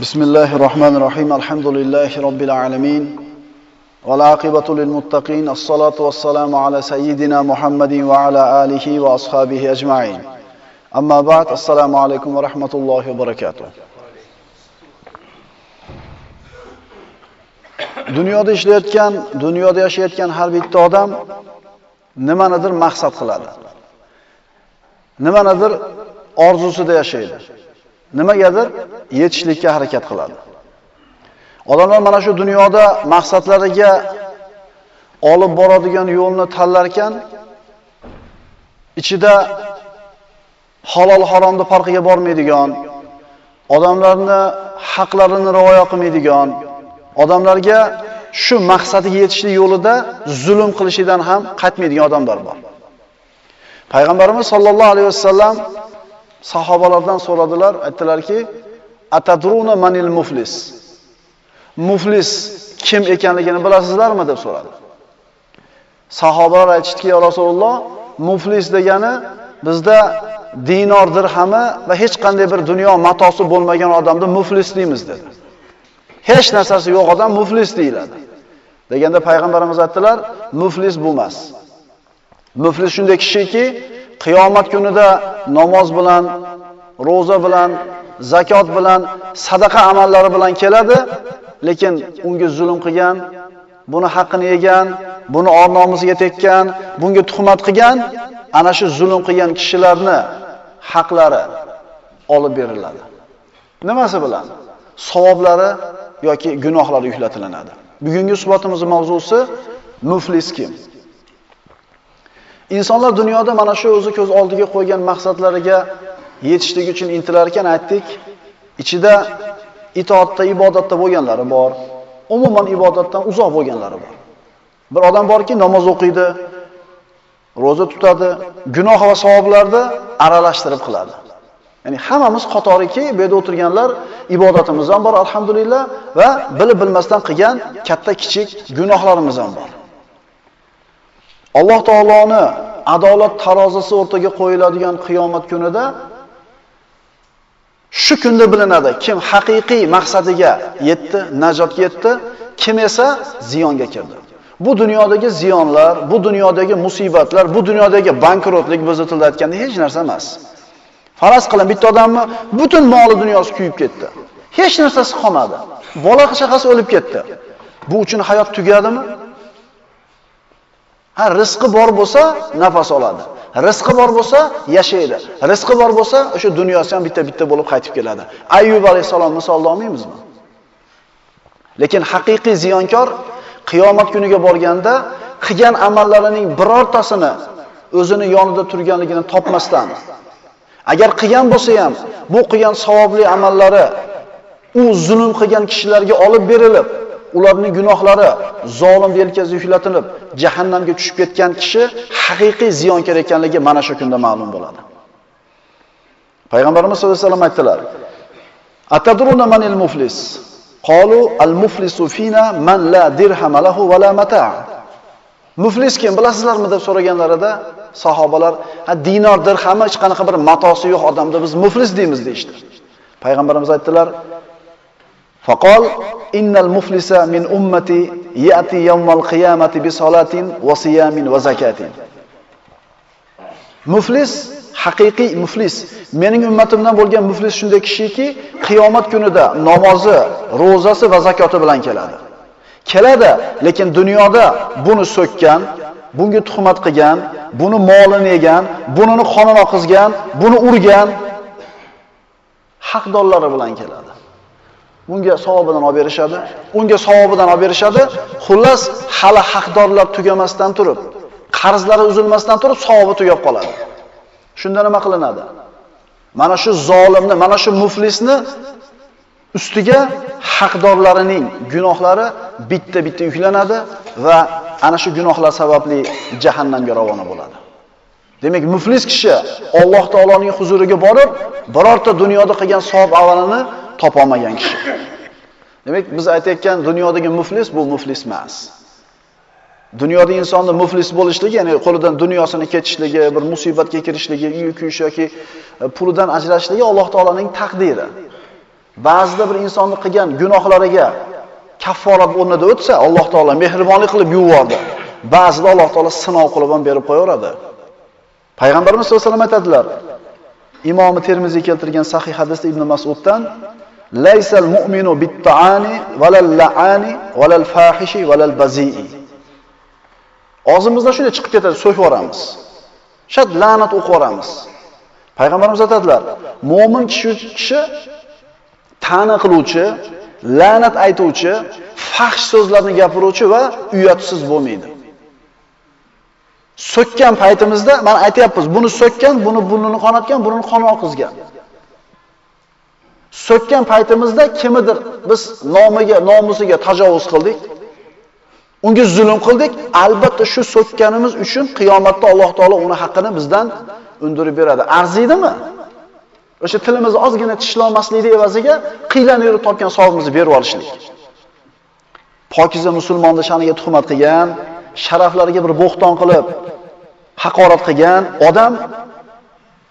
بسم الله الرحمن الرحيم الحمد لله رب العالمين والعاقبة للمتقين الصلاة والسلام على سيدنا محمد وعلى آله وأصحابه أجمعين أما بعد السلام عليكم ورحمة الله وبركاته dunyoda ishlayotgan, dunyoda yashayotgan har bitta odam nimanidir maqsad qiladi. Nimanidir orzusida yashaydi. Nimagadir yetishlikka harakat qiladi. Odamlar mana shu dunyoda maqsadlariga olib boradigan yo'lni tanlar ekan, ichida halol haromni farqiga bormaydigan, odamlarni haqlarini rioya qilmaydigan, odamlarga shu maqsadiga yetishlik yo'lida zulm qilishidan ham qaytmaydigan odamlar bor. Payg'ambarimiz sollallohu alayhi vasallam sahobalardan so'radilar, aytdilarki, "Atadruna manil muflis?" Muflis kim ekanligini bilasizlarmi deb so'radi. Sahobalar aytishdiki, "Ya Rasululloh, muflis degani bizda dinor dirhami va hech qanday bir dunyo matosi bo'lmagan odamni muflis deymiz" dedi. Hech narsasi yo'q odam muflis deyiladi. Deganda payg'ambarimiz aytdilar, muflis bu emas. Muflis shunday kishiki, qiyomat kunida namoz bilan, roza bilan, zakot bilan, sadaqa amallari bilan keladi, lekin unga zulm qilgan, buni haqqini yegan, buni or nomusiga tekkan, bunga tuhmat qilgan, ana shu zulm qilgan kishilarni haqlari olib beriladi. Nimasi bilan? Savoblari yoki gunohlari yuklatilinadi. Bugungi suhbatimizning mavzusi muflis kim? Insonlar dunyoda mana shu o'zi ko'z oldiga qo'ygan maqsadlariga yetishlik uchun intilar ekan aytdik, ichida itoatda, ibodatda bo'lganlari bor, umuman ibodatdan uzoq bo'lganlari bor. Bir odam borki, namoz o'qiydi, roza tutadi, gunoh va savoblarni aralashtirib qiladi. Ya'ni hammamiz qatoriki, bu yerda o'tirganlar ibodatimiz ham bor, alhamdulillah, va bilib bilmasdan qilgan katta kichik gunohlarimiz ham bor. Alloh taoloni adolat tarozisi o'rtaga qo'yiladigan qiyomat kunida shu kunda bilinadi, kim haqiqiy maqsadiga yetdi, najotga yetdi, kim esa ziyonga kirdi. Bu dunyodagi ziyonlar, bu dunyodagi musibatlar, bu dunyodagi bankrotlik bizni tilda aytganda hech narsa emas. Faraz qiling, bitta odamni butun moli dunyosi kuyib ketdi. Hech narsasi qolmadi. Bola chaqasi o'lib ketdi. Bu uchun hayot tugadimi? Ha, rizqi bor bo'lsa, nafas oladi. Rizqi bor bo'lsa, yashaydi. Rizqi bor bo'lsa, o'sha dunyosi ham bitta-bitta bo'lib qaytib keladi. Ayyub alayhisalom misolni olmaymizmi? Lekin haqiqiy ziyonkor qiyomat kuniga borganda qilgan amallarining birortasini o'zini yonida turganligini topmasdan agar qilgan bo'lsa ham bu qilgan savobli amallari u zulm qilgan kishilarga olib berilib ularning gunohlari zolim yelkasiga yuklatilib jahannamga tushib ketgan kishi haqiqiy ziyonkor ekanligi mana shu kunda ma'lum bo'ladi. Payg'ambarimiz sollallohu alayhi vasallam aytdilar: "Atadruna manil muflis?" Qalu al-muflisu fina man la dirham lahu va la mata'. Muflis kim bilasizlarmi deb so'raganlarida sahobalar, "Ha dinor dirhami hech qanaqa bir matosi yo'q odamda biz muflis deymiz" deyshti. Payg'ambarimiz aytdilar: Faqol innal muflisa min ummati ya'ti yawmal qiyamati bi salatin wa siyamin va zakatin. Muflis haqiqiy muflis mening ummatimdan bo'lgan muflis shunday kishiki qiyomat kunida namozi, ro'zasi va zakoti bilan keladi. Keladi, lekin dunyoda buni so'kkan, bunga tuhmat qilgan, buni molini yegan, bunini qonini oqizgan, buni urgan haqdorlari bilan keladi. Bunga savobidan olib berishadi, unga savobidan olib berishadi. Xullas, hali haqdorlar tugamasdan turib, qarzlari uzilmasdan turib savobi tugab qoladi. Shunda nima qilinadi? Mana shu zolimni, mana shu muflisni ustiga haqdorlarining gunohlari bitta-bitta yuklanadi va ana shu gunohlar sababli jahannamga ravona bo'ladi. Demak, muflis kishi Alloh taoloning huzuriga borib, birorta dunyoda qilgan savob avalini topolmagan kishi. Demak, biz aytayotgan dunyodagi muflis bu muflis emas. Dunyoda insonni muflis bo'lishligi, ya'ni qo'lidan dunyosini ketishligi, bir musibatga kirishligi, uy kuyish yoki e, pulidan ajrashligi Alloh taolaning taqdiri. ba'zida bir insonni qilgan gunohlariga kafforat o'rnida o'tsa, Alloh taolo mehribonlik qilib yubordi. Ba'zida Alloh taolo sinov qilib ham berib qo'yaveradi. Payg'ambarimiz sollallohu alayhi vasallam aytadilar. Imom Termiziy keltirgan sahih hadisda Ibn Mas'uddan Laysal mu'minu bit-ta'ani valal la'ani valal fahishi valal bazi'i. Og'zimizdan shunday chiqib ketadi, so'yib yuboramiz. Shad la'nat o'qib yuboramiz. Payg'ambarimiz aytadilar, mo'min kishi kishi ta'na qiluvchi, la'nat aytuvchi, fahsh so'zlarni gapiruvchi va uyatsiz bo'lmaydi. So'kkan paytimizda, mana aytyapmiz, buni so'kkan, buni burnini qonatgan, burnini qon oqizgan. So'kkan paytimizda kimidir biz nomiga, nomusiga tajovuz qildik. Unga zulm qildik. Albatta shu so'kkanimiz uchun qiyomatda Alloh taolo uni haqqini bizdan undirib beradi. Arziydimi? O'sha tilimizni ozgina tishlamaslikni evaziga qiylanib yurib topgan savobimizni berib olishlik. Pokiza musulmonni shaniga tuhmat qilgan, sharaflariga bir bo'xton qilib haqorat qilgan odam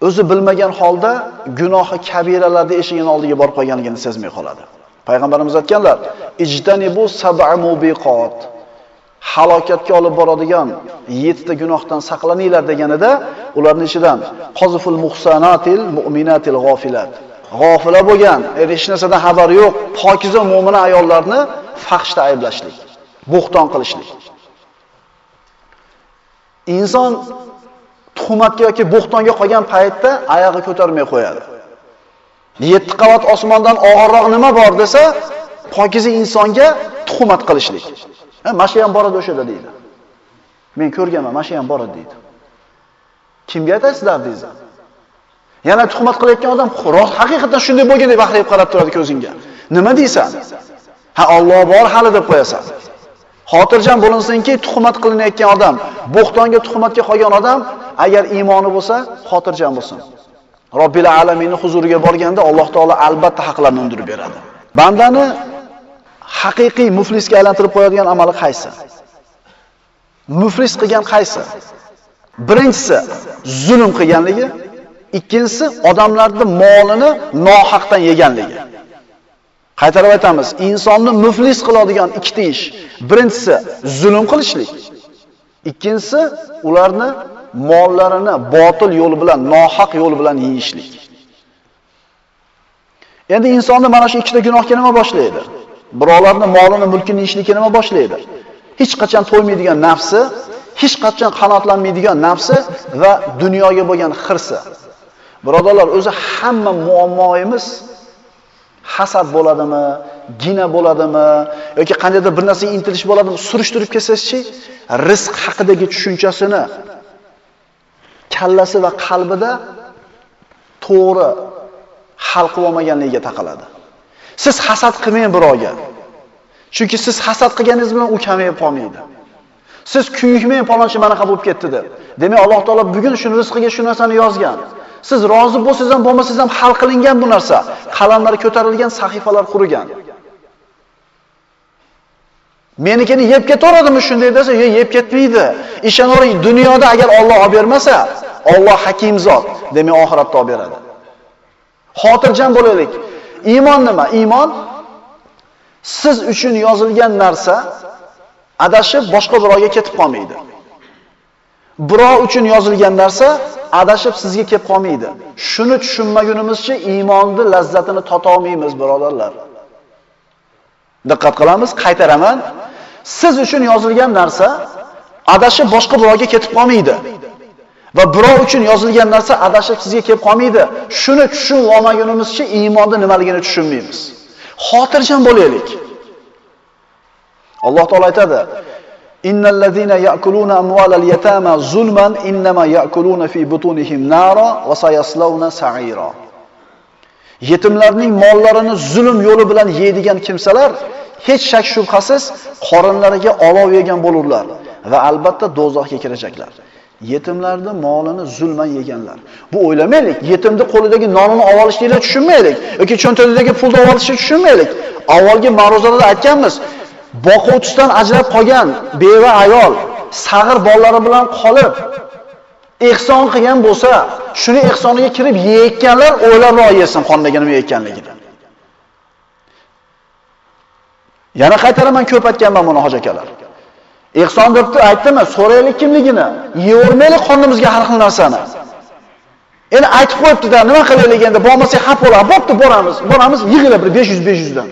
o'zi bilmagan holda gunohi kabiralarni eshigini oldiga borib qolganligini sezmay qoladi. Payg'ambarimiz aytganlar: "Ijtanibu sab'a mubiqot." halokatga olib boradigan 7 ta gunohdan saqlaninglar deganida ularning ichidan qoziful muhsanatil mu'minatil g'ofilat. G'ofila bo'lgan, er, hech narsadan xabari yo'q, pokiza mu'mina ayollarni faxshda ayblashlik, bo'xton qilishlik. Inson tuhmatga yoki bo'xtonga qolgan paytda oyog'i ko'tarmay qo'yadi. 7 qavat osmondan og'irroq nima bor desa, pokiza insonga tuhmat qilishlik. Ha, masha ham boradi o'shada deydi. Men ko'rganman, masha ham boradi deydi. Kimga aytaysizlar deysiz? Yana tuhmat qilayotgan odam rost haqiqatan shunday bo'lgan deb baxrayib qarab turadi ko'zingga. Nima deysan? Ha, Alloh bor hali deb qo'yasan. Xotirjam bo'linsinki, tuhmat qilinayotgan odam, bo'xtonga tuhmatga qolgan odam agar iymoni bo'lsa, xotirjam bo'lsin. Robbil alaminning huzuriga borganda Alloh taolo albatta haqlarni undirib beradi. Bandani haqiqiy muflisga aylantirib qo'yadigan amali qaysi? Muflis qilgan qaysi? Birinchisi zulm qilganligi, ikkinchisi odamlarning molini nohaqdan yeganligi. Qaytarib aytamiz, insonni muflis qiladigan ikkita ish. Birinchisi zulm qilishlik. Ikkinchisi ularni mollarini botil yo'l bilan, nohaq yo'l bilan yeyishlik. Endi insonni mana shu ikkita gunohga nima boshlaydi? birovlarni molini, mulkini yeyishlikka nima boshlaydi? Hech qachon to'ymaydigan nafsi, hech qachon qanotlanmaydigan nafsi va dunyoga bo'lgan xirsi. Birodarlar, o'zi hamma muammoimiz hasad bo'ladimi, gina bo'ladimi yoki qandaydir bir narsaga intilish bo'ladimi, surishtirib kelsangizchi, rizq haqidagi tushunchasini kallasi va qalbida to'g'ri hal qilib olmaganligiga taqaladi. Siz hasad qilmang birovga. Chunki siz hasad qilganingiz bilan u kamayib qolmaydi. Siz kuyikmang palonchi qilib bo'lib ketdi deb. Demak, Alloh taolo bugun shuni rizqiga shu narsani yozgan. Siz rozi bo'lsangiz ham, bo'lmasangiz ham hal qilingan bu narsa. Qalamlar ko'tarilgan, sahifalar qurigan. Menikini yeb ketaveradimi shunday desa, "Yo'q, yeb ketmaydi." Ishonavering, dunyoda agar Alloh olib bermasa, Alloh hakim zot, demak oxiratda olib beradi. Xotirjam bo'laylik. Iymon nima? Iymon siz uchun yozilgan narsa adashib boshqa birovga ketib qolmaydi. Birov uchun yozilgan narsa adashib sizga kelib qolmaydi. Shuni tushunmagunimizcha iymonning lazzatini tota olmaymiz, birodarlar. Diqqat qilamiz, qaytaraman. Siz uchun yozilgan narsa adashib boshqa birovga ketib qolmaydi. Va birov uchun yozilgan narsa adashib sizga kelib qolmaydi. Shuni tushunib olmagunimizcha iymonning nimaligini tushunmaymiz. Xotirjam bo'laylik. Alloh taolay aytadi: Innal ladzina ya'kuluna amwalal yatama zulman innama ya'kuluna fi butunihim nara va sayaslawna sa'ira. Yetimlarning mollarini zulm yo'li bilan yeydigan kimsalar hech shak shubhasiz qorinlariga olov yegan bo'lurlar va albatta do'zaxga kirajaklar. yetimlarni molini zulman yeganlar. Bu o'ylamaylik, yetimni qo'lidagi nonini olib olishlikni tushunmaylik yoki cho'ntagidagi pulni olib olishni tushunmaylik. Avvalgi ma'ruzalarda aytganmiz, boquvchisidan ajrab qolgan beva ayol sag'ir bolalari bilan qolib ehson qilgan bo'lsa, shuni ehsoniga kirib yeyotganlar o'ylabroq yesin qondaga nima yeyotganligini. Yana qaytaraman ko'p aytganman buni hoji akalar. Ehson debdi, aytdimi, so'raylik kimligini. Yevermaylik qonimizga har xil narsani. Endi aytib qo'yibdi-da, nima qilaylik endi? Bo'lmasa xaf bo'ladi. Bo'pti, boramiz. Boramiz, yig'ilib bir 500 500 dan.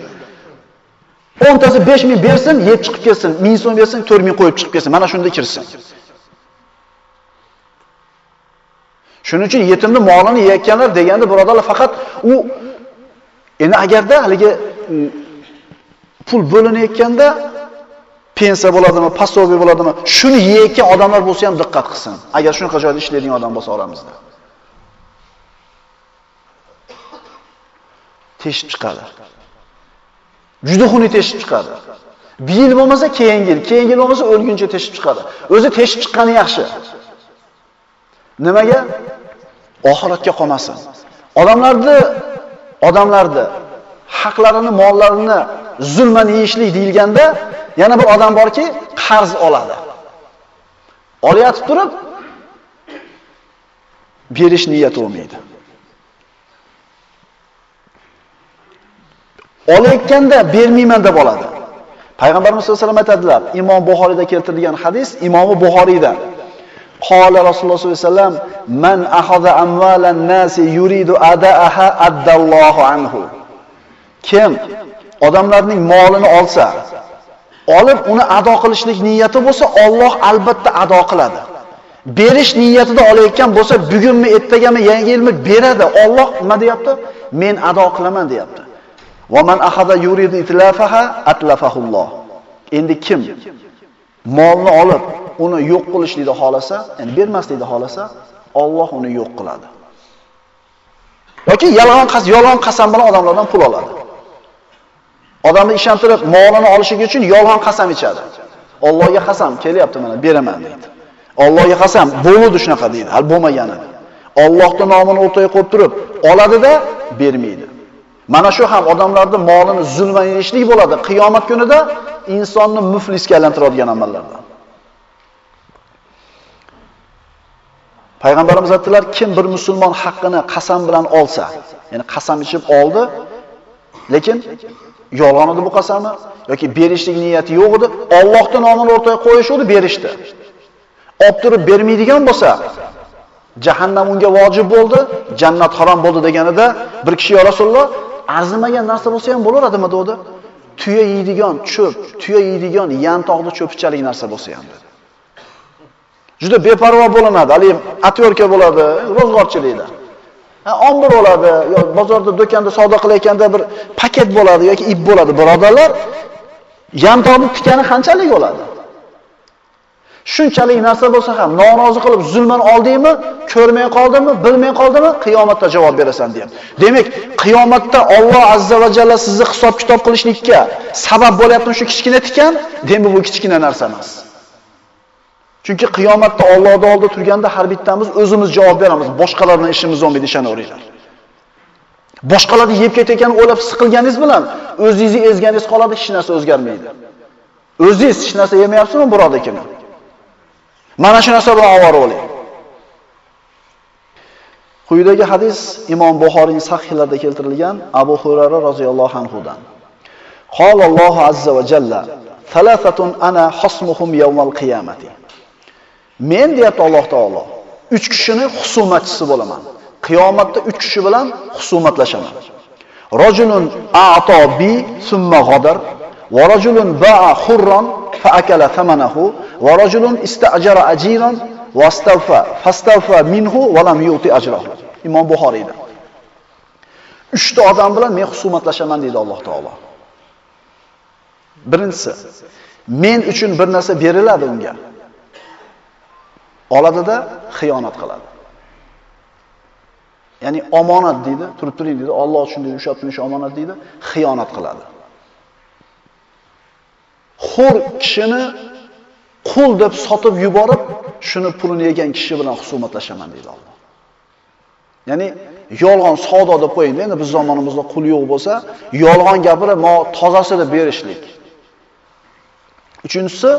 10 tasi 5000 bersin, yeb chiqib ketsin. 1000 so'm bersin, 4000 qo'yib chiqib ketsin. Mana shunda kirsin. Shuning uchun yetimni molini yeyotganlar deganda birodarlar faqat u endi agarda haligi mm, pul bo'linayotganda pensiya bo'ladimi, pasoviy bo'ladimi, shuni yeyotgan odamlar bo'lsa ham diqqat qilsin. Agar shunaqa joyda ishlaydigan odam bo'lsa oramizda. Teshib chiqadi. Juda xunuk teshib chiqadi. Bir yil bo'lmasa keyingi yil, keyingi yil bo'lmasa o'lguncha teshib chiqadi. O'zi teshib chiqqani yaxshi. Nimaga? Oxiratga qolmasin. Odamlarni odamlarni haqlarini, mollarini zulman yeyishlik deyilganda yana bir odam borki, qarz oladi. Olayotib turib berish niyati bo'lmaydi. Olayotganda bermayman deb oladi. Payg'ambarimiz sollallohu alayhi vasallam aytadilar, Imom Buxoriyda keltirilgan hadis, Imom Buxoriyda Qala Rasululloh sollallohu alayhi vasallam man akhadha amwalan nasi yuridu adaaha addallohu anhu. Kim odamlarning molini olsa, olib uni ado qilishlik niyati bo'lsa, Alloh albatta ado qiladi. Berish niyatida olayotgan bo'lsa, bugunmi, ertagami, yangi yilmi beradi. Alloh nima deyapti? Men ado qilaman deyapti. Va man ahada yuridu itlafaha atlafahulloh. Endi kim molni olib uni yo'q qilishlikni xolasa, ya'ni bermaslikni xolasa, Alloh uni yo'q qiladi. yoki yolg'on qasam, yolg'on qasam bilan odamlardan pul oladi. Odamni ishontirib, molini olishiga uchun yolg'on qasam ichadi. Allohga qasam kelyapti mana beraman deydi. Allohga qasam bo'ldi shunaqa deydi. Hal bo'lmagani. Allohning nomini o'rtaga qo'yib turib, oladida bermaydi. Mana shu ham odamlarni molini zulman yeyishlik bo'ladi. Qiyomat kunida insonni muflisga aylantiradigan amallardan. Payg'ambarimiz aytdilar, kim bir musulmon haqqini qasam bilan olsa, ya'ni qasam ichib oldi, lekin yolg'on edi bu qasami yoki berishlik niyati yo'q edi, Allohning nomini o'rtaga qo'yishdi, berishdi. Olib turib bermaydigan bo'lsa, jahannam unga vojib bo'ldi, jannat harom bo'ldi deganida bir kishi yo Rasululloh arzimagan narsa bo'lsa ham bo'laveradimi dedi. Tuya yeydigan cho'p, tuya yeydigan yantoqni cho'pichalik narsa bo'lsa ham dedi. Juda beparvo bo'linadi. Haligi atyorka bo'ladi, ro'zg'orchilikda. Ha, ombir bo'ladi, yo bozorda, do'konda savdo qilayotganda bir paket bo'ladi yoki ip bo'ladi. Birodarlar, yantoqni tikani qanchalik bo'ladi? Shunchalik narsa bo'lsa ham norozi qilib zulman oldingmi, ko'rmay qoldingmi, bilmay qoldingmi, qiyomatda javob berasan deyapti. Demak, qiyomatda Alloh azza va jalla sizni hisob kitob qilishlikka sabab bo'lyapti shu kichkina tikan, demak bu kichkina narsa emas. Chunki qiyomatda Allohning oldida turganda har bittamiz o'zimiz javob beramiz. Boshqalarning ishimiz bo'lmaydi, ishonaveringlar. Boshqalarni yeb ketayotganini o'ylab siqilganingiz bilan o'zingizni ezganingiz qoladi, hech narsa o'zgarmaydi. O'zingiz hech narsa yemayapsizmi, birodekini? Mana shu narsa bilan ovora bo'ling. Quyidagi hadis Imom Buxoriyning sahihlarida keltirilgan Abu Hurayra roziyallohu anhudan. Qala Allohu azza va jalla: "Thalathatun ana hasmuhum yawmal qiyamati." Men deyapti Alloh taolo, 3 kishini husumatchisi bo'laman. Qiyomatda 3 kishi bilan husumatlashaman. Rajulun a'to bi summa ghadar va rajulun ba'a hurran fa akala thamanahu va rajulun istajara ajiran vastavfa fastavfa minhu va lam yuti ajrahu. Imom Buxoriyda. 3 ta odam bilan men husumatlashaman deydi Alloh taolo. Birinchisi, men uchun bir narsa beriladi unga. oladida xiyonat qiladi. Ya'ni omonat deydi, turib turing deydi, Alloh uchun deydi, ushlab turish omonat deydi, xiyonat qiladi. Xur kishini qul deb sotib yuborib, shuni pulini yegan kishi bilan husumatlashaman deydi Alloh. Ya'ni yolg'on savdo deb qo'ying, endi biz zamonimizda qul yo'q bo'lsa, yolg'on gapirib, mo tozasini berishlik. Uchinchisi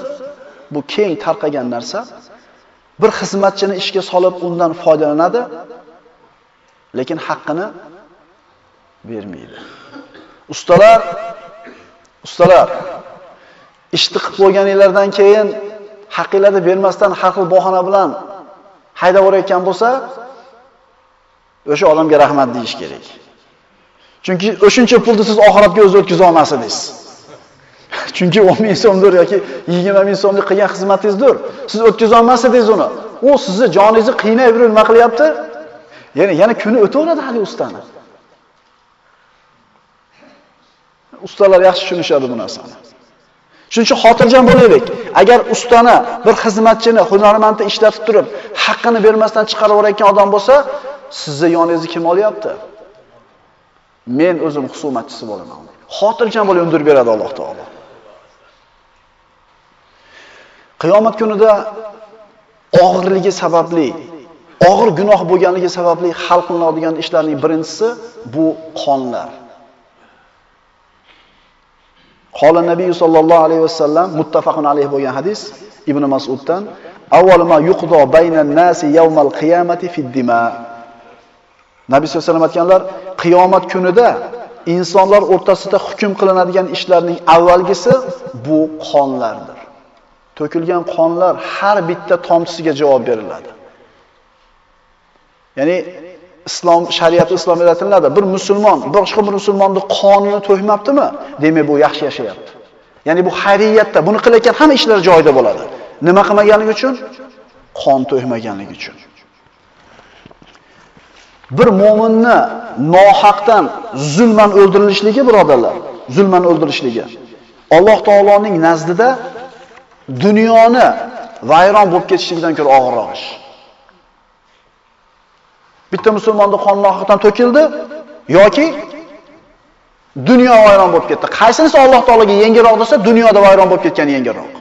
bu keng tarqagan narsa bir xizmatchini ishga solib undan foydalanadi, lekin haqqini bermaydi. Ustalar Ustalar, ishni qilib qo'yganinglardan keyin haqiqatni bermasdan har xil bahona bilan haydab o'rayotgan bo'lsa, o'sha odamga rahmat deyish kerak. Chunki o'shuncha pulni siz oxiratga o'z o'tkaza olmasidingiz. Chunki 10 ming so'mdir yoki 20 ming so'mlik qilgan xizmatingizdir. Siz o'tkaza olmasidingiz uni. U sizni joningizni qiynab yurib nima qilyapti? Ya'ni yana kuni o'taveradi hali ustani. Ustalar yaxshi tushunishadi bu narsani. Shuning uchun xotirjam bo'laylik. Agar ustani, bir xizmatchini, hunarmandni ishlatib turib, haqqini bermasdan chiqarib yuborayotgan odam bo'lsa, sizni yoningizni kim olyapti? Men o'zim husumatchisi bo'laman. Xotirjam bo'lib undirib beradi Alloh taolo. Qiyomat kunida og'irligi sababli, og'ir gunoh bo'lganligi sababli hal qilinadigan ishlarning birinchisi bu qonlar. Qola Nabiy sallallohu alayhi vasallam muttafaqun alayhi bo'lgan hadis Ibn Mas'uddan avvalma yuqdo baynan nasi yawmal qiyamati fid dima. Nabiy sallallohu alayhi vasallam aytganlar, qiyomat kunida insonlar o'rtasida hukm qilinadigan ishlarning avvalgisi bu qonlardir. To'kilgan qonlar har bitta tomchisiga javob beriladi. Ya'ni islom shariati islom yaratiladi. Bir musulmon boshqa bir musulmonni qonini to'ymabdimi? Demak, bu yaxshi yashayapti. Ya'ni bu xayriyatda buni qilayotgan hamma ishlar joyida bo'ladi. Nima qilmaganligi uchun? Qon to'ymaganligi uchun. Bir mu'minni nohaqdan zulman o'ldirilishligi, birodarlar, zulman o'ldirilishligi Alloh taoloning nazdida dunyoni vayron bo'lib ketishligidan ko'ra og'irroq ish. Bitta musulmonni qoni nohaqdan to'kildi yoki dunyo vayron bo'lib ketdi. Qaysinisi Alloh taolaga yengilroq desa, dunyoda vayron bo'lib ketgani yengilroq.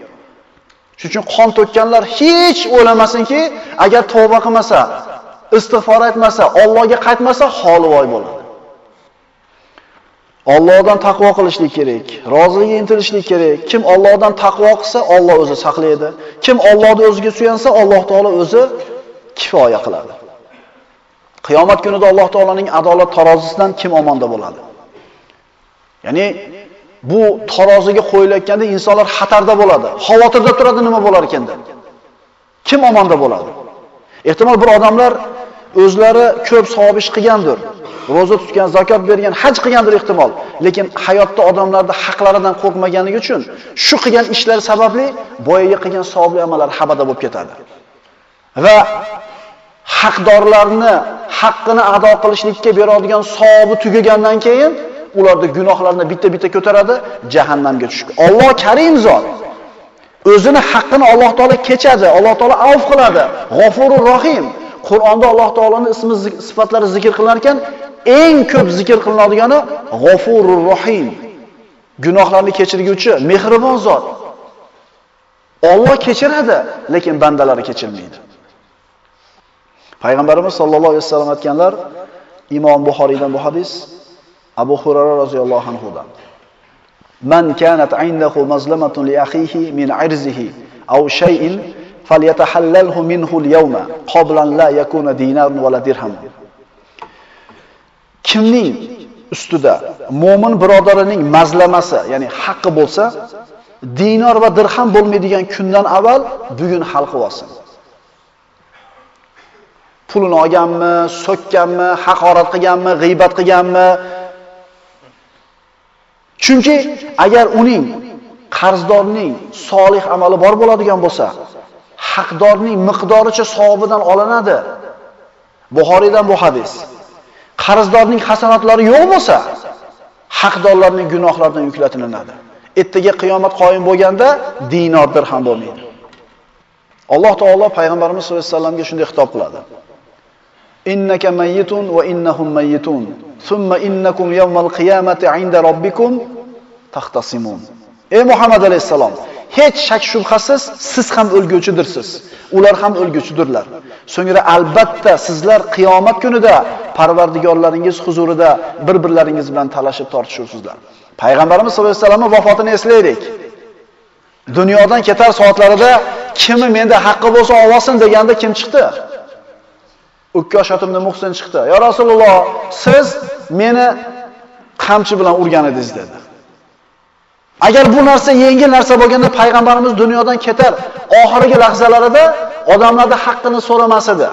Shuning uchun qon to'kkanlar hech o'ylamasinki, agar tavba qilmasa, istig'for aytmasa, Allohga qaytmasa, holi voy bo'ladi. Allohdan taqvo qilishlik kerak, roziligiga intilishlik kerak. Kim Allohdan taqvo qilsa, Alloh o'zi saqlaydi. Kim Allohni o'ziga suyansa, Alloh taolo o'zi kifoya qiladi. Qiyomat kunida Alloh taolaning adolat tarozisidan kim omonda bo'ladi? Ya'ni bu taroziga qo'yilayotganda insonlar xatarda bo'ladi. Xavotirda turadi nima bo'lar ekan deb. Kim omonda bo'ladi? Ehtimol bir odamlar o'zlari ko'p savob ish qilgandir. Roza tutgan, zakot bergan, haj qilgandir ehtimol. Lekin hayotda odamlarda haqlaridan qo'rqmaganligi uchun shu qilgan ishlar sababli boyaga qilgan savobli amallar habada bo'lib ketadi. Va haqdorlarni haqqini ado qilishlikka beradigan savobi tugagandan keyin ularda gunohlarni bitta-bitta ko'taradi, jahannamga tushadi. Alloh Karim zot o'zini haqqini Alloh taolo kechadi, Alloh taolo avf qiladi, G'ofurur Rohim. Qur'onda Alloh taoloning ismi sifatlari zikr qilinar ekan, eng ko'p zikr qilinadigan G'ofurur Rohim. Gunohlarni kechirguvchi, mehribon zot. Alloh kechiradi, lekin bandalari kechirmaydi. Payg'ambarimiz sollallohu alayhi vasallam aytganlar, Imom Buxoriydan bu hadis Abu Hurayra roziyallohu anhudan. Man kanat indahu mazlamatun li akhihi min irzihi aw shay'in falyatahallalhu minhu al-yawma qablan la yakuna dinarun wala dirham. Kimning ustida mu'min birodarining mazlamasi, ya'ni haqqi bo'lsa, dinor va dirham bo'lmaydigan kundan avval bugun hal qilib olsin. Pulini olganmi, so'kkanmi, haqorat qilganmi, g'iybat qilganmi? Chunki agar uning qarzdorning solih amali bor bo'ladigan bo'lsa, haqdorning miqdoricha savobidan olinadi. Buxoriydan bu hadis. Qarzdorning hasanatlari yo'q bo'lsa, haqdorlarning gunohlaridan yuklatilinadi. Ertaga qiyomat qoyim bo'lganda dinordir ham bo'lmaydi. Alloh taolo payg'ambarimiz sollallohu alayhi vasallamga shunday xitob qiladi. Innaka mayyitun va innahum mayyitun. Thumma innakum yawmal qiyamati 'inda robbikum tahtasimun. Ey Muhammad alayhisalom, hech shak shubhasiz siz ham o'lguvchidirsiz. Ular ham o'lguvchidirlar. So'ngra albatta sizlar qiyomat kunida Parvardigorlaringiz huzurida bir-birlaringiz bilan talashib tortishursizlar. Payg'ambarimiz sollallohu alayhi vasallamning vafotini eslaylik. Dunyodan ketar soatlarida kimi menda haqqi bo'lsa olsin deganda kim chiqdi? Ukkosh ibn Muhsin chiqdi. "Ya Rasululloh, siz meni qamchi bilan urgan edingiz" dedi. Agar bu narsa yengil narsa bo'lganda payg'ambarimiz dunyodan ketar, oxirgi lahzalarida odamlarning haqqini so'ramas edi.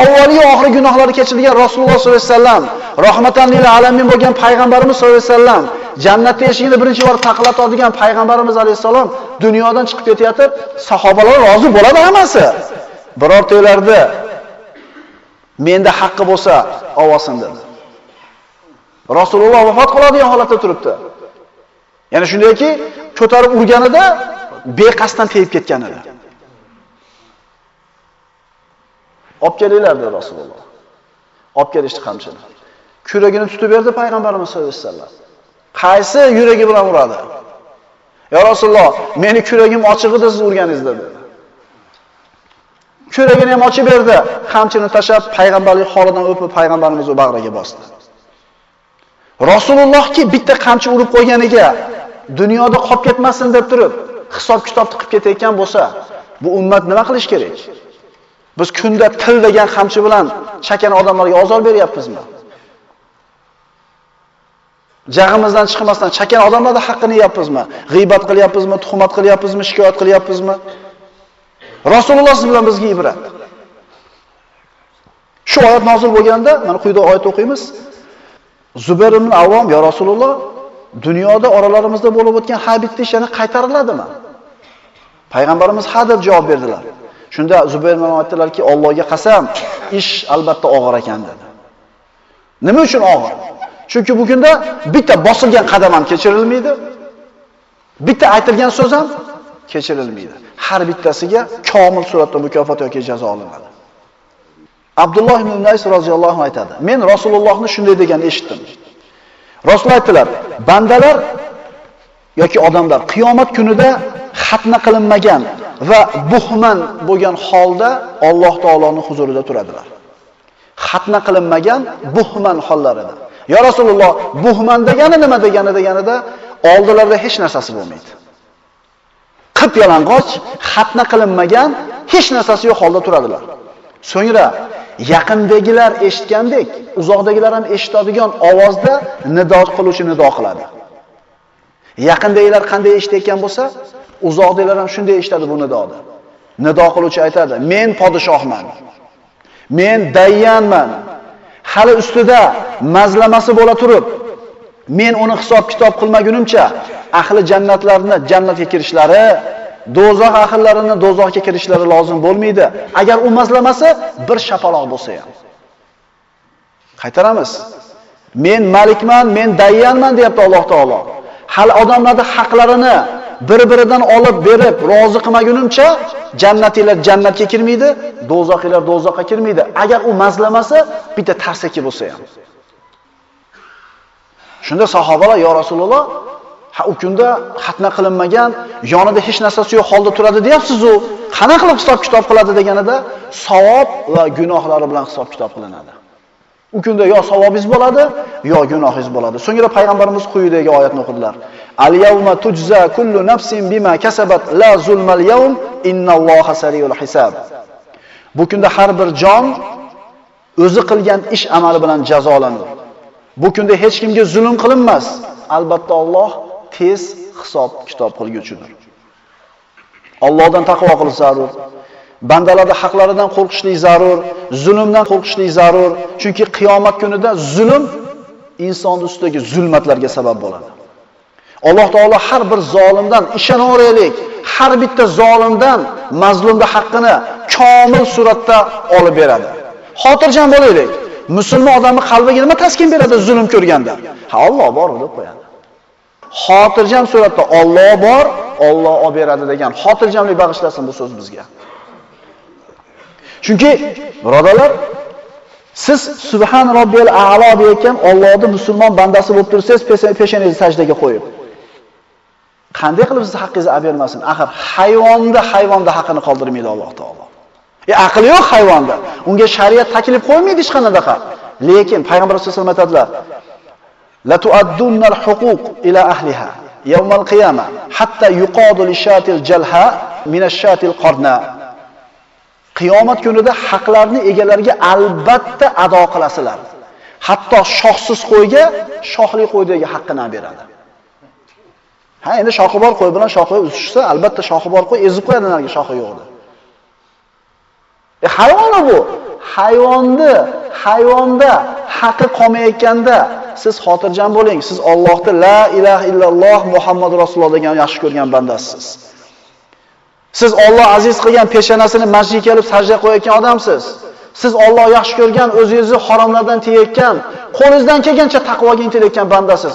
Avvaliy oxirgi gunohlari kechirilgan Rasululloh sollallohu alayhi vasallam, rahmatan lil alamin bo'lgan payg'ambarimiz sollallohu alayhi vasallam, jannatda eshigini birinchi bor taqlatadigan payg'ambarimiz alayhisalom dunyodan chiqib ketayotib, sahobalar rozi bo'ladi hammasi. Birortalarida menda haqqi bo'lsa, ovozsin dedi. Rasululloh vafot qiladigan holatda turibdi. Ya'ni shundayki, ko'tarib urganida beqasdan tegib ketgan edi. Olib kelinglar dedi Rasululloh. Olib kelishdi qamchini. Kuragini tutib berdi payg'ambarimiz sollallohu alayhi vasallam. Qaysi yuragi bilan uradi? Ya Rasululloh, meni kuragim ochiq edi siz urganingiz dedi. Ko'ragini ham ochib berdi. Qamchini tashab payg'ambarlik holidan o'pib payg'ambarimizni bag'riga bosdi. Rasulullohki bitta qamchi urib qo'yganiga dunyoda qolib ketmasin deb turib, hisob-kitobni qilib ketayotgan bo'lsa, bu ummat nima qilish kerak? Biz kunda til degan qamchi bilan chakan odamlarga ozor beryapmizmi? Jag'imizdan chiqmasdan chakan odamlarda haqqini yeyapmizmi? G'ibat qilyapmizmi, tuhmat qilyapmizmi, shikoyat qilyapmizmi? Rasululloh bilan bizga ibrat. Shu oyat nozil bo'lganda, mana quyida oyat o'qiymiz. Zubayr ibn Avvom, "Ya Rasululloh, dunyoda oralarimizda bo'lib o'tgan habitni bitta qaytariladimi?" Payg'ambarimiz ha deb javob berdilar. Shunda Zubayr ibn aytdilarki, Allohga qasam, ish albatta og'ir ekan dedi. Nima uchun og'ir? Chunki bu kunda bitta bosilgan qadam ham kechirilmaydi. Bitta aytilgan so'z ham kechirilmaydi. Har bittasiga komil suratda mukofot yoki jazo olinadi. Abdulloh ibn Unays roziyallohu anhu aytadi. Men Rasulullohni shunday degan eshitdim. Rasul aytdilar, bandalar yoki odamlar qiyomat kunida xatna qilinmagan va buhman bo'lgan holda Alloh taoloning huzurida turadilar. Xatna qilinmagan buhman hollarida. Ya Rasululloh, buhman degani nima degani deganida oldilarida hech narsasi bo'lmaydi. Qip yalang'och, xatna qilinmagan, hech narsasi yo'q holda turadilar. So'ngra yaqindagilar eshitgandek, uzoqdagilar ham eshitadigan ovozda nido qiluvchi nido qiladi. Yaqindagilar qanday eshitayotgan bo'lsa, uzoqdagilar ham shunday eshitadi bu nidoni. Nido qiluvchi aytadi: "Men podshohman. Men dayyanman. Hali ustida mazlamasi bo'la turib, men uni hisob-kitob qilmagunimcha ahli jannatlarni jannatga kirishlari, do'zax ahllarini do'zaxga kirishlari lozim bo'lmaydi. Agar u mazlamasi bir shapaloq bo'lsa ham. Qaytaramiz. Men malikman, men dayyanman deyapti Alloh taolo. Hal odamlarning haqlarini bir-biridan olib berib, rozi qilmagunimcha jannatinglar jannatga kirmaydi, do'zaxlar do'zaxga kirmaydi. Agar u mazlamasi bitta tarsaki bo'lsa ham. Shunda sahobalar yo Rasululloh, ha u kunda xatna qilinmagan, yonida hech narsasi yo'q holda turadi deyapsiz-u, qana qilib hisob-kitob qiladi deganida savob va gunohlari bilan hisob-kitob qilinadi. U kunda yo savobingiz bo'ladi, yo gunohingiz bo'ladi. So'ngra payg'ambarimiz quyidagi oyatni o'qidilar. Al-yawma tujza kullu nafsin bima kasabat la zulmal yawm innalloha sariyul hisab. Bu kunda har bir jon o'zi qilgan ish amali bilan jazolanadi. Bu kunda hech kimga zulm qilinmas. Albatta Alloh tez hisob kitob qilguchidir. Allohdan taqvo qilish zarur. Bandalarning haqlaridan qo'rqishlik zarur, zulmdan qo'rqishlik zarur. Chunki qiyomat kunida zulm inson ustidagi zulmatlarga sabab bo'ladi. Alloh taolo har bir zolimdan ishonaveraylik, har bitta zolimdan mazlumning haqqini komil suratda olib beradi. Xotirjam bo'laylik. Musulmon odamni qalbiga nima taskin beradi zulm ko'rganda? Ha, Alloh bor deb qo'yadi. Xotirjam suratda Alloh bor, Alloh olib beradi degan xotirjamlik bag'ishlasin bu so'z bizga. Chunki birodalar, siz subhan robbiyal a'lo deyotgan Allohning musulmon bandasi bo'lib tursangiz, peshanangizni sajdaga qo'yib. Qanday qilib siz haqqingizni olib bermasin? Axir hayvonda hayvonda haqqini qoldirmaydi Alloh taolo. E aqli yo'q hayvonda. Unga shariat taklif qo'ymaydi hech qanaqa. Lekin payg'ambar sollallohu alayhi vasallam aytadilar: "La al-huquq ila ahliha yawmal qiyamah hatta yuqadu lishatil jalha min ash-shatil qarna." Qiyomat kunida haqlarni egalariga albatta ado qilasizlar. Hatto shohsiz qo'yga shohli qo'ydagi haqqini beradi. Ha, endi shoxi bor qo'y bilan shoxi uzishsa, albatta shoxi bor qo'y ezib qo'yadi narga shoxi yo'q. E hayvon bu. Hayvonni, hayvonda haqi qolmayotganda siz xotirjam bo'ling. Siz Allohni la ilaha illalloh Muhammad rasululloh degan yaxshi ko'rgan bandasiz. Siz Alloh aziz qilgan peshonasini masjidga kelib sajda qo'yayotgan odamsiz. Siz Alloh yaxshi ko'rgan, o'zingizni haromlardan tiyayotgan, qo'lingizdan kelgancha taqvoga intilayotgan bandasiz.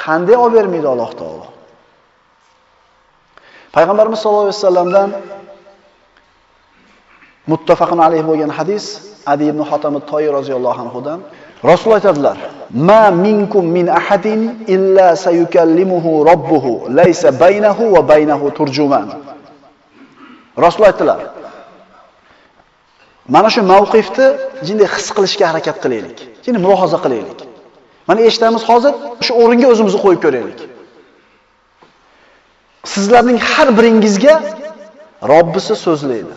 Qanday olib bermaydi Alloh taolo? Payg'ambarimiz sollallohu alayhi vasallamdan muttafaqun alayhi bo'lgan hadis Adi ibn Hatam at-Toyi roziyallohu anhudan Rasul aytadilar: "Ma minkum min ahadin illa sayukallimuhu robbuhu, laysa baynahu va baynahu turjuman." Rasul aytdilar: Mana shu mavqifni jinday his qilishga harakat qilaylik. Jinday mulohaza qilaylik. Mana eshitamiz hozir shu o'ringa o'zimizni qo'yib ko'raylik. Sizlarning har biringizga Robbisi so'zlaydi.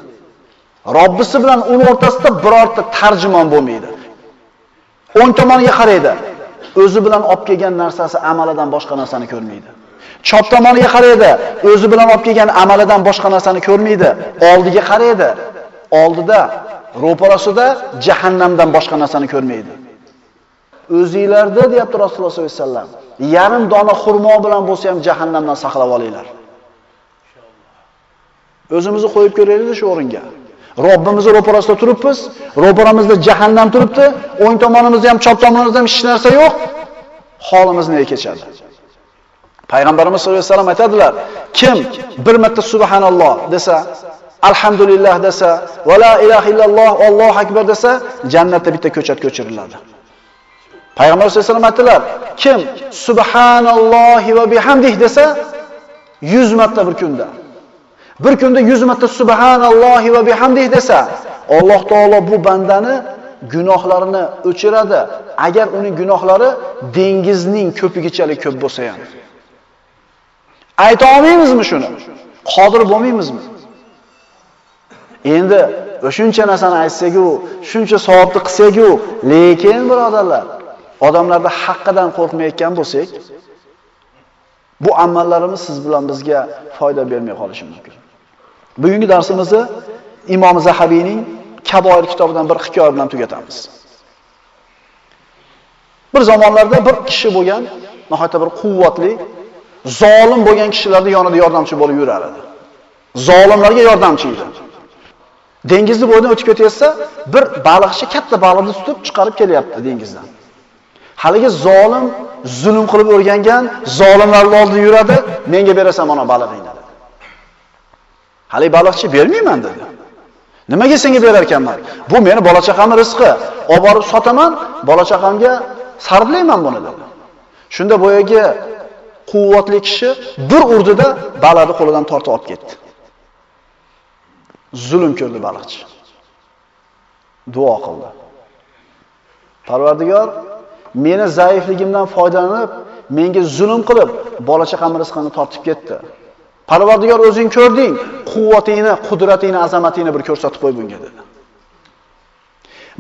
Robbisi bilan uni o'rtasida birorta tarjimon bo'lmaydi. O'ng tomoniga qaraydi. O'zi bilan olib kelgan narsasi amalidan boshqa narsani ko'rmaydi. Chop tomoniga qaraydi. O'zi bilan olib kelgan amalidan boshqa narsani ko'rmaydi. Oldiga qaraydi. Oldida, ro'parasida jahannamdan boshqa narsani ko'rmaydi. O'zingizlarda deyapti Rasululloh sollallohu alayhi vasallam. Yarim dona xurmo bilan bo'lsa ham jahannamdan saqlab olinglar. O'zimizni qo'yib ko'raylik shu o'ringa. Robbimizni ro'parasida turibmiz, ro'paramizda jahannam turibdi, o'ng tomonimizda ham, chap tomonimizda ham hech narsa yo'q. Holimiz nega kechadi? Payg'ambarimiz sollallohu alayhi vasallam aytadilar, kim bir marta subhanalloh desa, alhamdulillah desa, va la ilaha illalloh, Allohu akbar desa, jannatda bitta ko'chat ko'chiriladi. Payg'ambar sollallohu alayhi vasallam aytdilar, kim subhanallohi va bihamdih desa, 100 marta bir kunda bir kunda 100 marta subhanallohi va bihamdih desa, Alloh taolo bu bandani gunohlarini o'chiradi. Agar uning gunohlari dengizning ko'pigichalik ko'p bo'lsa ham. Ayta olmaymizmi shuni? Qodir bo'lmaymizmi? Endi o'shuncha narsani aytsak-ku, shuncha savobni qilsak-ku, lekin birodarlar, odamlarda haqqidan qo'rqmayotgan bo'lsak, bu amallarimiz siz bilan bizga foyda bermay qolishi mumkin. Bugungi darsimizni Imom Zahabiyning Kaboir kitobidan bir hikoya bilan tugatamiz. Bir zamonlarda bir kishi bo'lgan, nihoyatda bir quvvatli, zolim bo'lgan kishilarning yonida yordamchi bo'lib yurar edi. Zolimlarga yordamchi edi. Dengizni bo'yidan o'tib ketayotsa, bir baliqchi katta baliqni tutib chiqarib kelyapti dengizdan. Haligi zolim zulm qilib o'rgangan zolimlarning oldida yuradi, menga berasan mana balig'ingni. Hali baliqchi bermayman dedi. Nimaga senga berar ekanman? Bu meni bola chaqamning rizqi. Olib borib sotaman, bola chaqamga sarflayman buni dedi. Shunda boyagi quvvatli kishi bir urdida baliqni qo'lidan tortib olib ketdi. Zulm ko'rdi baliqchi. Duo qildi. Parvardigor, meni zaifligimdan foydalanib, menga zulm qilib, bolachaqamning rizqini tortib ketdi. Parvardigor o'zing ko'rding, quvvatingni, qudratingni, azamatingni bir ko'rsatib qo'y bunga dedi.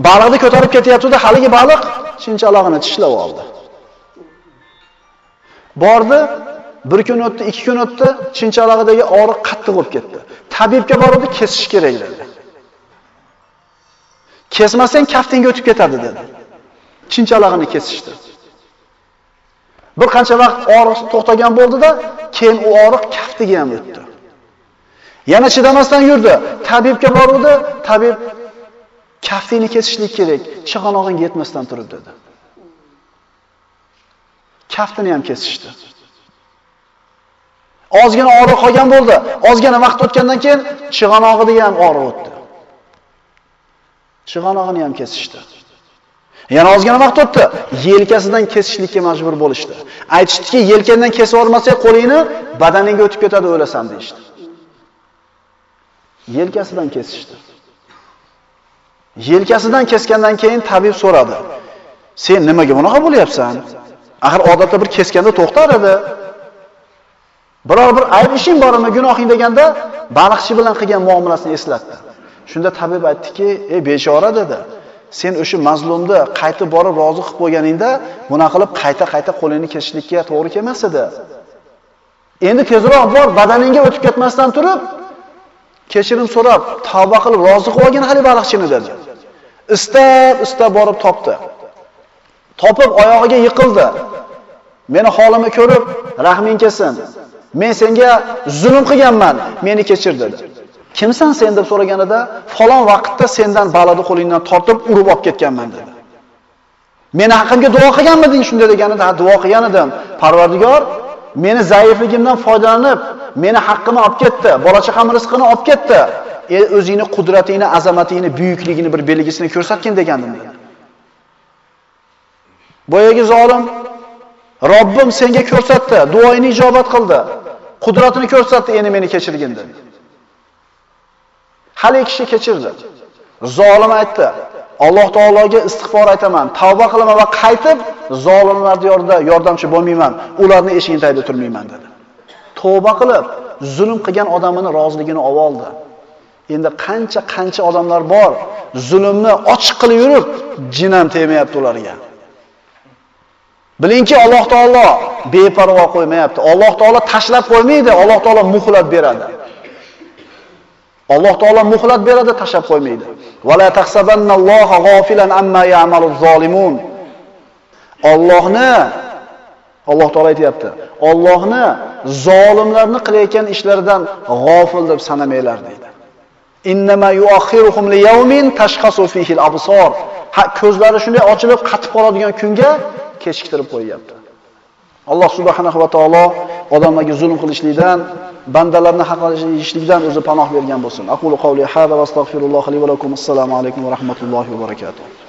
Baliqni ko'tarib ketyapti-da, haligi baliq chinchalog'ini tishlab oldi. Bordi, bir kun o'tdi, ikki kun o'tdi, chinchalog'idagi og'riq qattiq bo'lib ketdi. Tabibga bordi, kesish kerak dedi. Kesmasang kaftingga o'tib ketadi dedi. Chinchalog'ini kesishdi. Bir qancha vaqt og'riq to'xtagan bo'ldi-da, keyin u og'riq kaftiga ham o'tdi. Yana chidamasdan yurdi. Tabibga boruvdi, tabib kaftingni kesishlik kerak, chig'anog'ing yetmasdan turib dedi. Kaftini ham kesishdi. Ozgina og'riq qolgan bo'ldi. Ozgina vaqt o'tgandan keyin chig'anog'ida ham og'riq o'tdi. Chig'anog'ini ham kesishdi. Yana ozgina vaqt o'tdi, yelkasidan kesishlikka majbur bo'lishdi. Aytishdiki, yelkandan kesib olmasak qo'lingni badaningga o'tib ketadi, o'lasan deyishdi. Yelkasidan kesishdi. Yelkasidan kesgandan keyin tabib so'radi. Sen nimaga bunaqa bo'lyapsan? Axir odatda bir keskanda to'xtar edi. Biror bir ayb ishing bormi, gunohing deganda baliqchi bilan qilgan muomalasini eslatdi. Shunda tabib aytdiki, "Ey bechora" dedi. Sen o'sha mazlumni qaytib borib rozi qilib qo'yganingda, bunaqa qilib qayta-qayta qo'lingni kesishlikka to'g'ri kelmas edi. Endi tezroq bor, badaningga o'tib ketmasdan turib, kechirim so'rab, tavba qilib rozi qilib olgin hali baliqchini dedi. Istab, istab borib topdi. Topib oyog'iga yiqildi. Meni holimni ko'rib, rahming kelsin. Men senga zulm qilganman, meni kechir dedi. Kimsan sen deb so'raganida, falon vaqtda sendan baladi qo'lingdan tortib urib olib ketganman dedi. Meni haqimga duo qilganmiding shunda deganida, ha duo qilgan edim. Parvardigor meni zaifligimdan foydalanib, meni haqqimni olib ketdi, bolacha ham rizqini olib ketdi. E, o'zingni qudratingni, azamatingni, buyukligini bir belgisini ko'rsatgin degandim dedi. Boyagi zolim Robbim senga ko'rsatdi, duoingni ijobat qildi. Qudratini ko'rsatdi, endi meni kechirgin dedi. Hali kishi kechirdi. Zolim aytdi: Alloh taologa istig'for aytaman, tavba qilaman va qaytib zolimlar diyorida yordamchi bo'lmayman, ularni eshigini tagida turmayman dedi. Tavba qilib, zulm qilgan odamini roziligini oldi. Endi qancha-qancha odamlar bor, zulmni ochiq qilib yurib, jinam tegmayapti ularga. Bilingki, Alloh taolo beparvo qo'ymayapti. Alloh taolo tashlab qo'ymaydi, Alloh taolo muhlat beradi. Alloh taolo muhlat beradi, tashab qo'ymaydi. la taqsabannalloha g'ofilan amma ya'maluz zolimun. Allohni Alloh taolo aytayapti. Allohni zolimlarni qilayotgan ishlaridan g'ofil deb sanamanglar deydi. Innama yuakhiruhum liyawmin tashqasu fihi al-absar. Ha ko'zlari shunday ochilib qatib qoladigan kunga kechiktirib qo'yapti. Alloh subhanahu va taolo odamlarga zulm qilishlikdan, bandalarni haqoratlashlikdan o'zi panoh bergan bo'lsin. Aqulu qawli hada va astagfirulloh li va lakum. Assalomu alaykum va rahmatullohi va barakatuh.